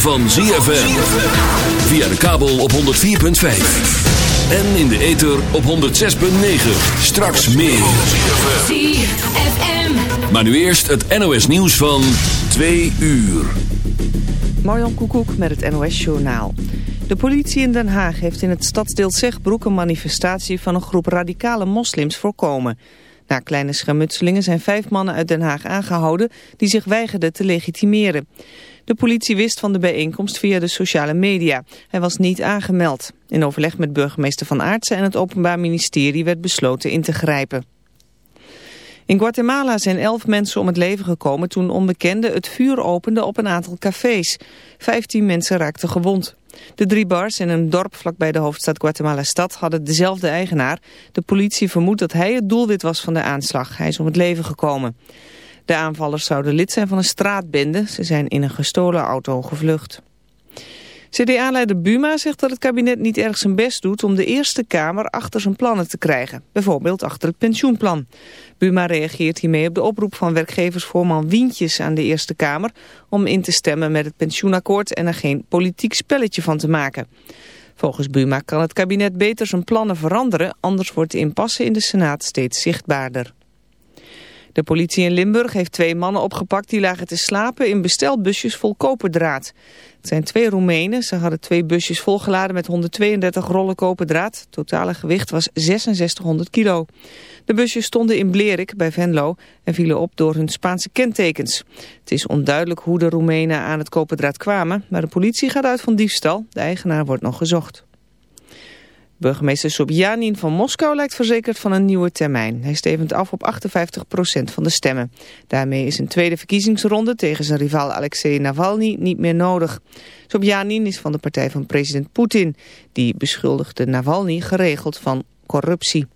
van ZFM. Via de kabel op 104.5. En in de ether op 106.9. Straks meer. ZFM. Maar nu eerst het NOS nieuws van 2 uur. Marjan Koekoek met het NOS Journaal. De politie in Den Haag heeft in het stadsdeel Zegbroek een manifestatie van een groep radicale moslims voorkomen. Na kleine schermutselingen zijn vijf mannen uit Den Haag aangehouden die zich weigerden te legitimeren. De politie wist van de bijeenkomst via de sociale media. Hij was niet aangemeld. In overleg met burgemeester Van Aartsen en het Openbaar Ministerie werd besloten in te grijpen. In Guatemala zijn elf mensen om het leven gekomen toen onbekenden het vuur openden op een aantal cafés. Vijftien mensen raakten gewond. De drie bars in een dorp vlakbij de hoofdstad Guatemala-stad hadden dezelfde eigenaar. De politie vermoedt dat hij het doelwit was van de aanslag. Hij is om het leven gekomen. De aanvallers zouden lid zijn van een straatbende. Ze zijn in een gestolen auto gevlucht. CDA-leider Buma zegt dat het kabinet niet erg zijn best doet om de Eerste Kamer achter zijn plannen te krijgen. Bijvoorbeeld achter het pensioenplan. Buma reageert hiermee op de oproep van werkgeversvoorman Wientjes aan de Eerste Kamer om in te stemmen met het pensioenakkoord en er geen politiek spelletje van te maken. Volgens Buma kan het kabinet beter zijn plannen veranderen, anders wordt de impasse in de Senaat steeds zichtbaarder. De politie in Limburg heeft twee mannen opgepakt die lagen te slapen in bestelbusjes vol koperdraad. Het zijn twee Roemenen. Ze hadden twee busjes volgeladen met 132 rollen koperdraad. Het totale gewicht was 6600 kilo. De busjes stonden in Blerik bij Venlo en vielen op door hun Spaanse kentekens. Het is onduidelijk hoe de Roemenen aan het koperdraad kwamen, maar de politie gaat uit van diefstal. De eigenaar wordt nog gezocht. Burgemeester Sobjanin van Moskou lijkt verzekerd van een nieuwe termijn. Hij stevend af op 58% van de stemmen. Daarmee is een tweede verkiezingsronde tegen zijn rivaal Alexei Navalny niet meer nodig. Sobjanin is van de partij van president Poetin. Die beschuldigde Navalny geregeld van corruptie.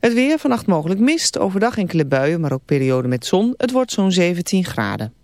Het weer, vannacht mogelijk mist, overdag enkele buien, maar ook perioden met zon. Het wordt zo'n 17 graden.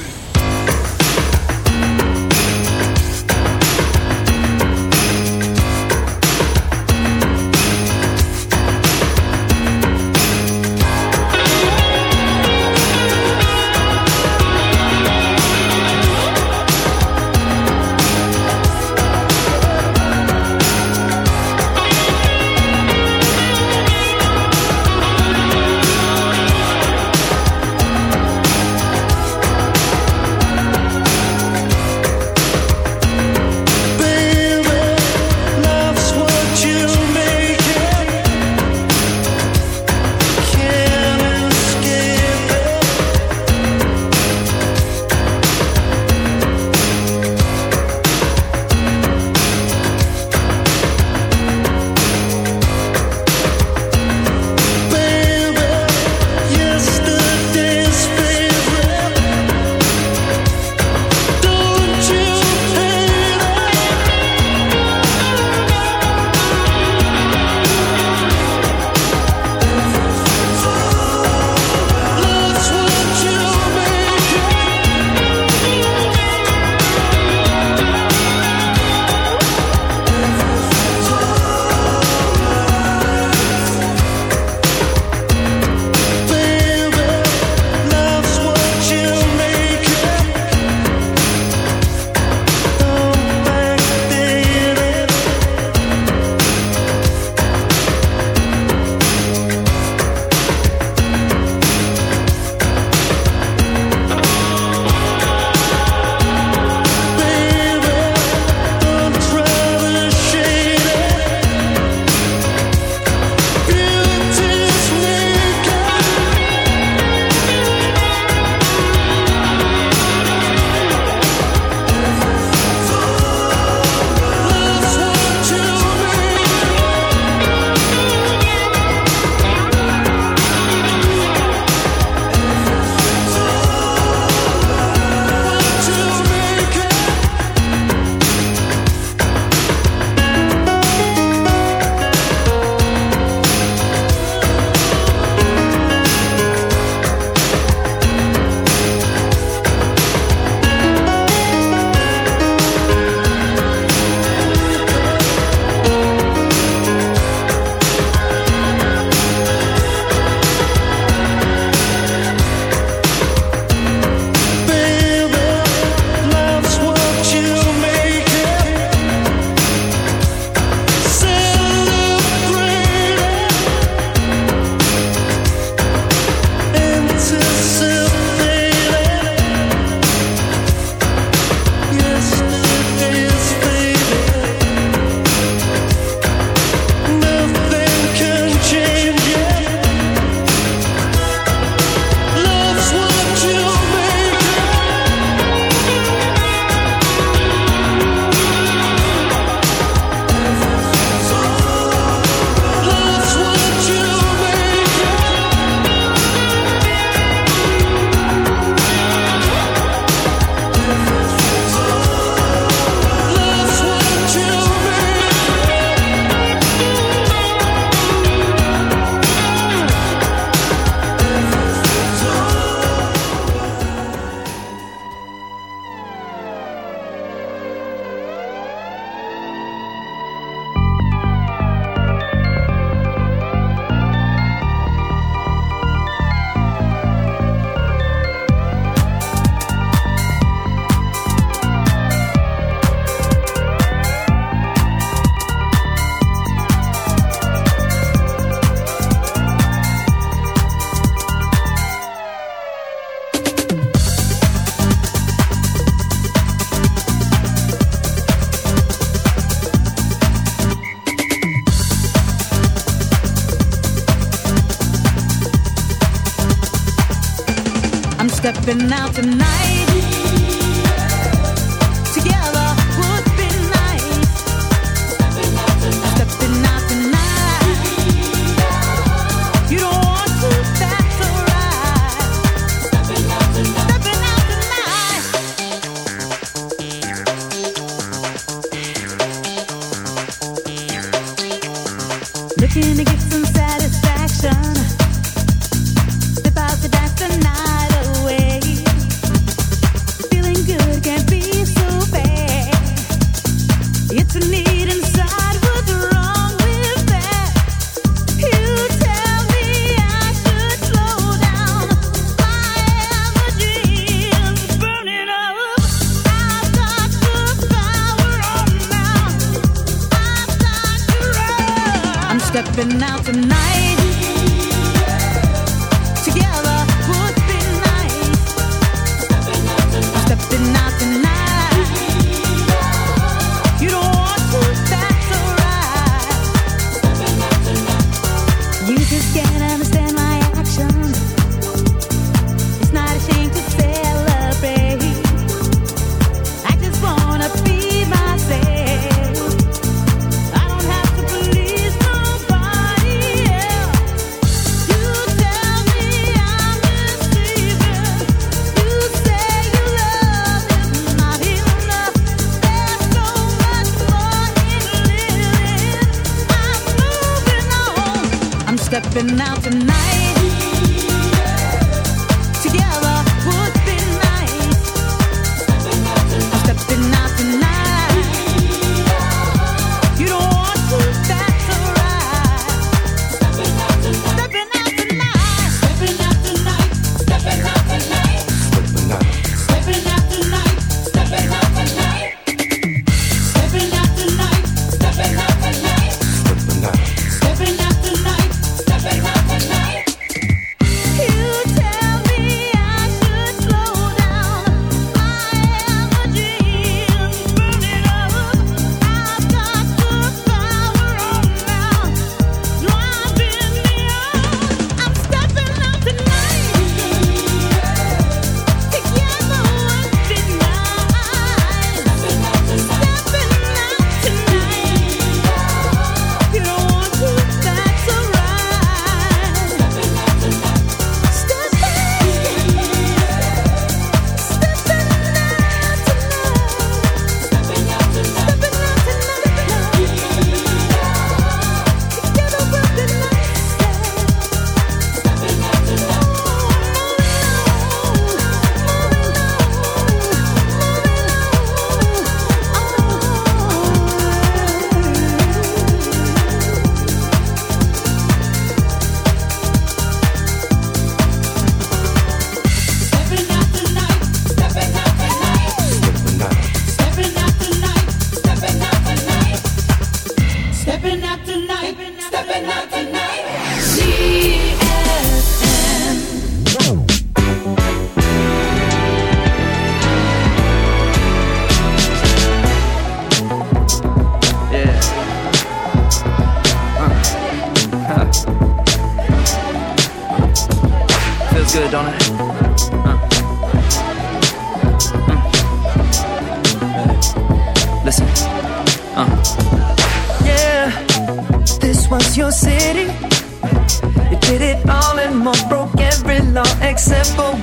been out tonight.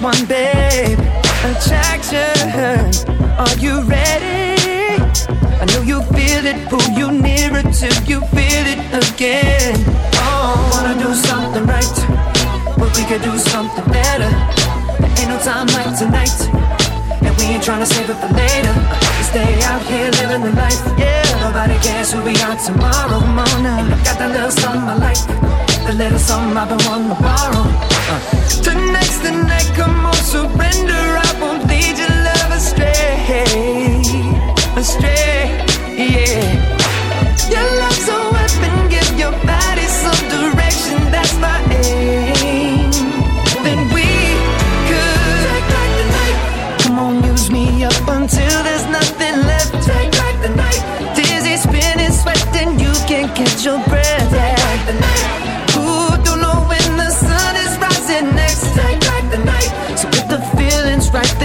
one, babe. Attraction, are you ready? I know you feel it, pull you nearer till you feel it again. Oh, wanna do something right, but we could do something better. There ain't no time like tonight. And we ain't trying to save it for later. We stay out here living the life. Yeah, nobody cares who we are tomorrow morning. Got that little something I like. The little something I've been wanting to borrow. Uh. Tonight's the night come on, surrender. I won't lead your love astray, astray, yeah. Your love's a weapon, give your body some direction. That's my aim. Then we could. Come on, use me up until there's nothing left. Dizzy, spinning, sweating, you can't catch your.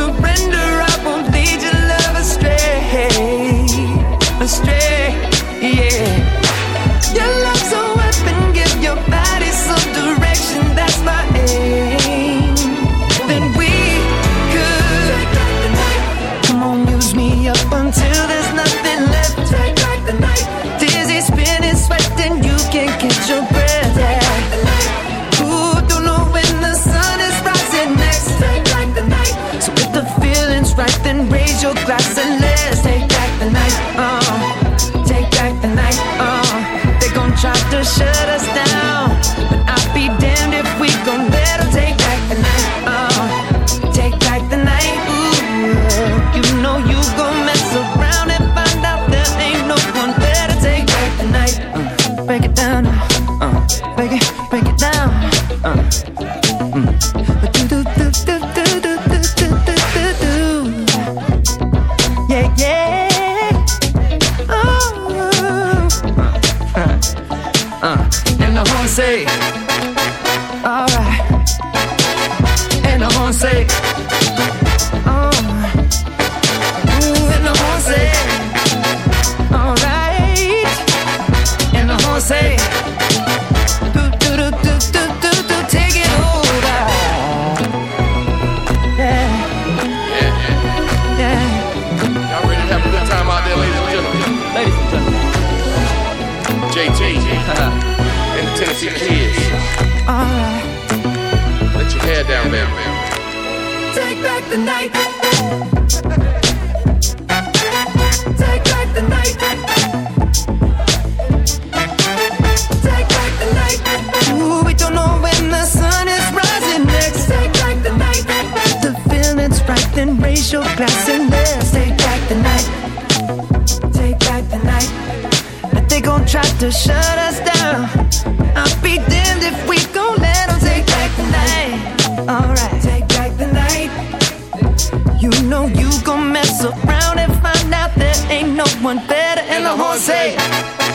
Surrender. I won't lead your love astray. Astray, yeah. Glass and say, the night. Take back the night. Take back the night. Ooh, we don't know when the sun is rising next. Take back the night. The feeling's right, then raise your glass and let's take back the night. Take back the night. But they gon' try to shut us down. Jose.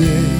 day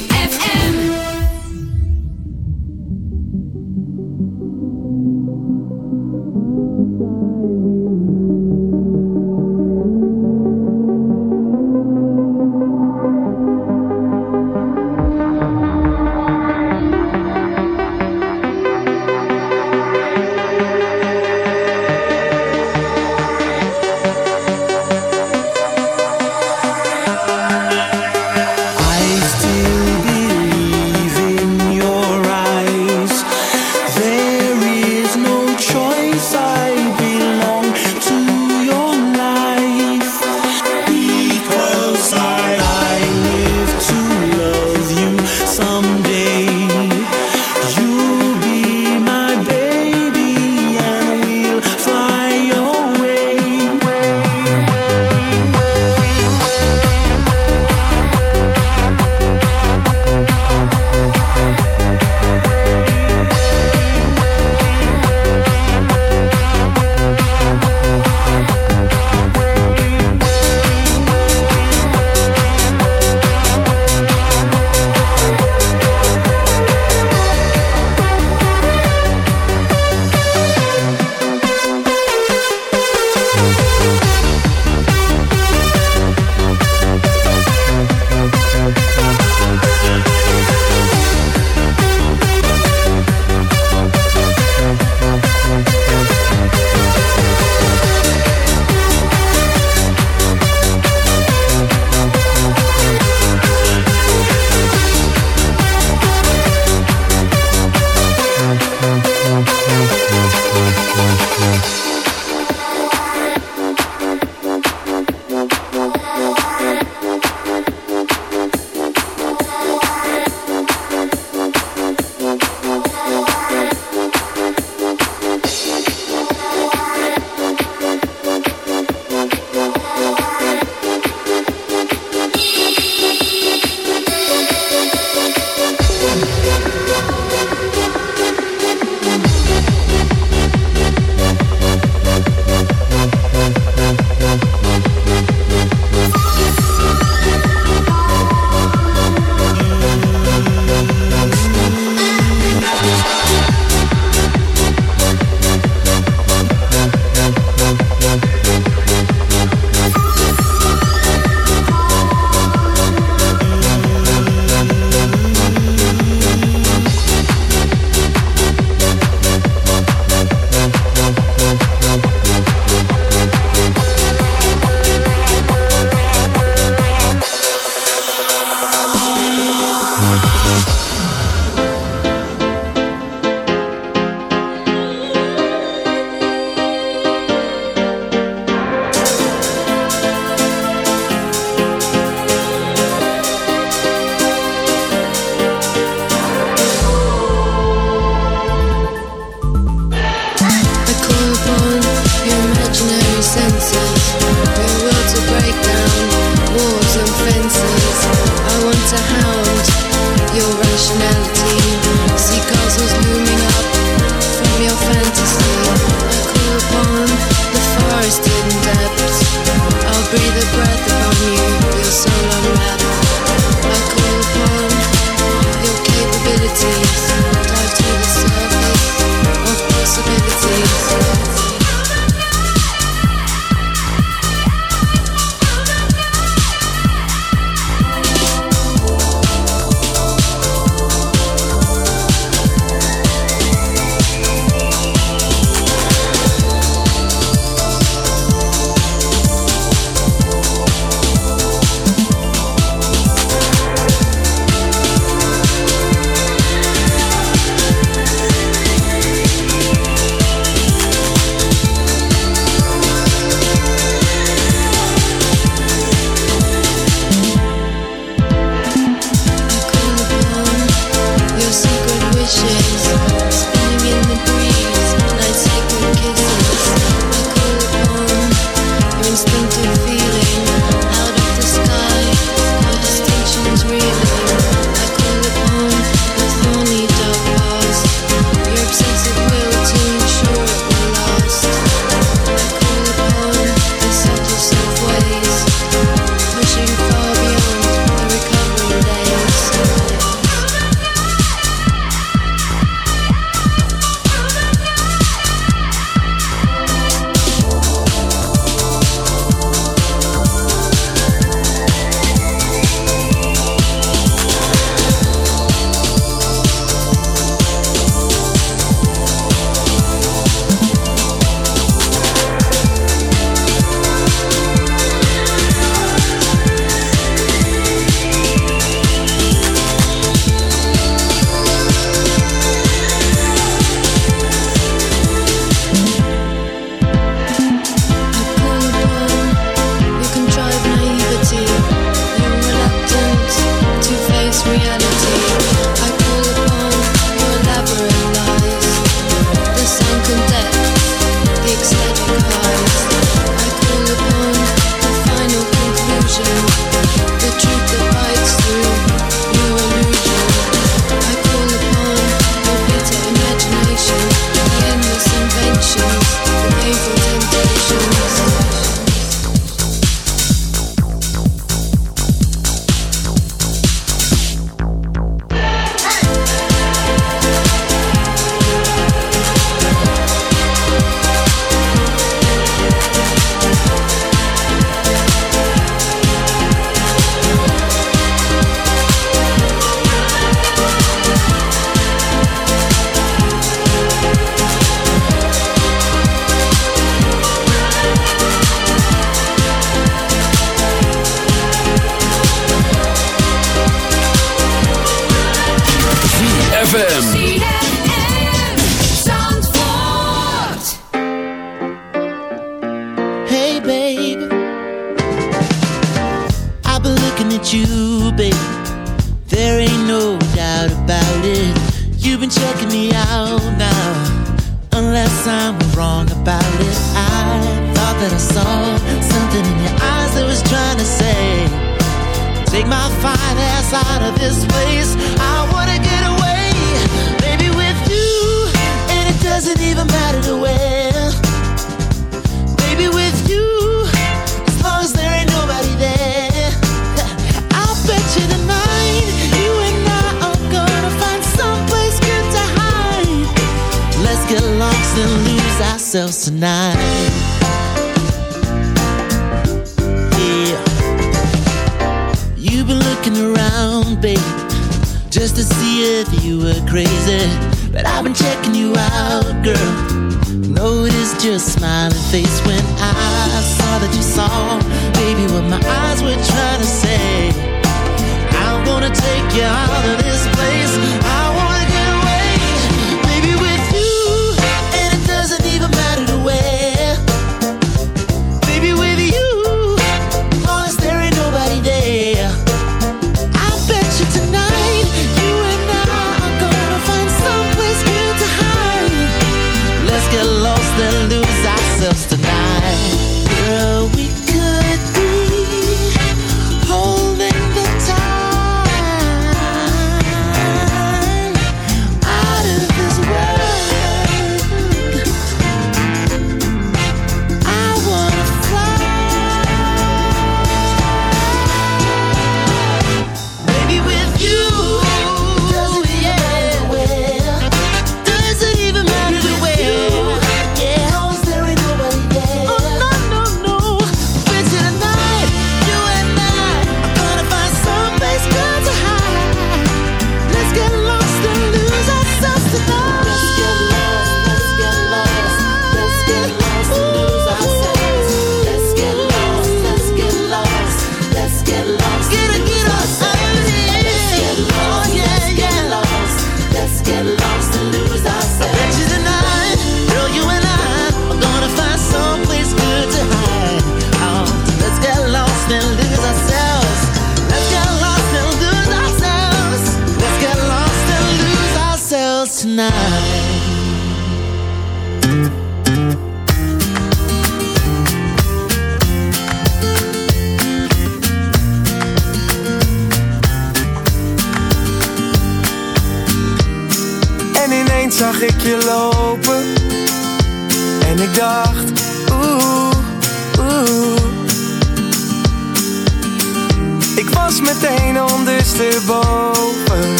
Ik was meteen ondersteboven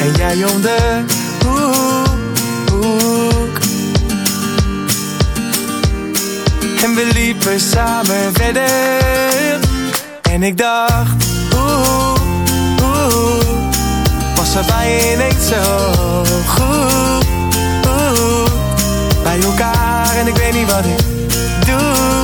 en jij om de hoek. En we liepen samen verder en ik dacht, hoe hoe was er bij zo goed, bij elkaar en ik weet niet wat ik doe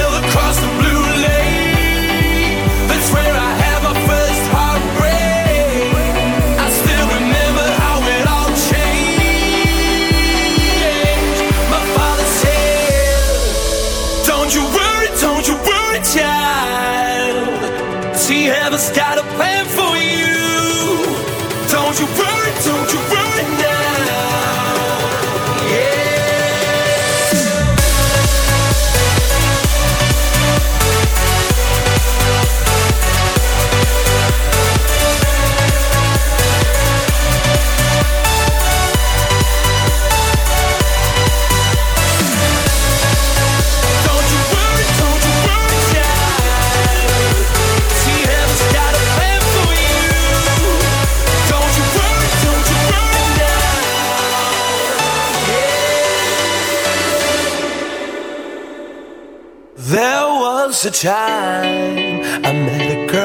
was a time I met a girl.